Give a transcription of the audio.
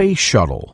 Space Shuttle.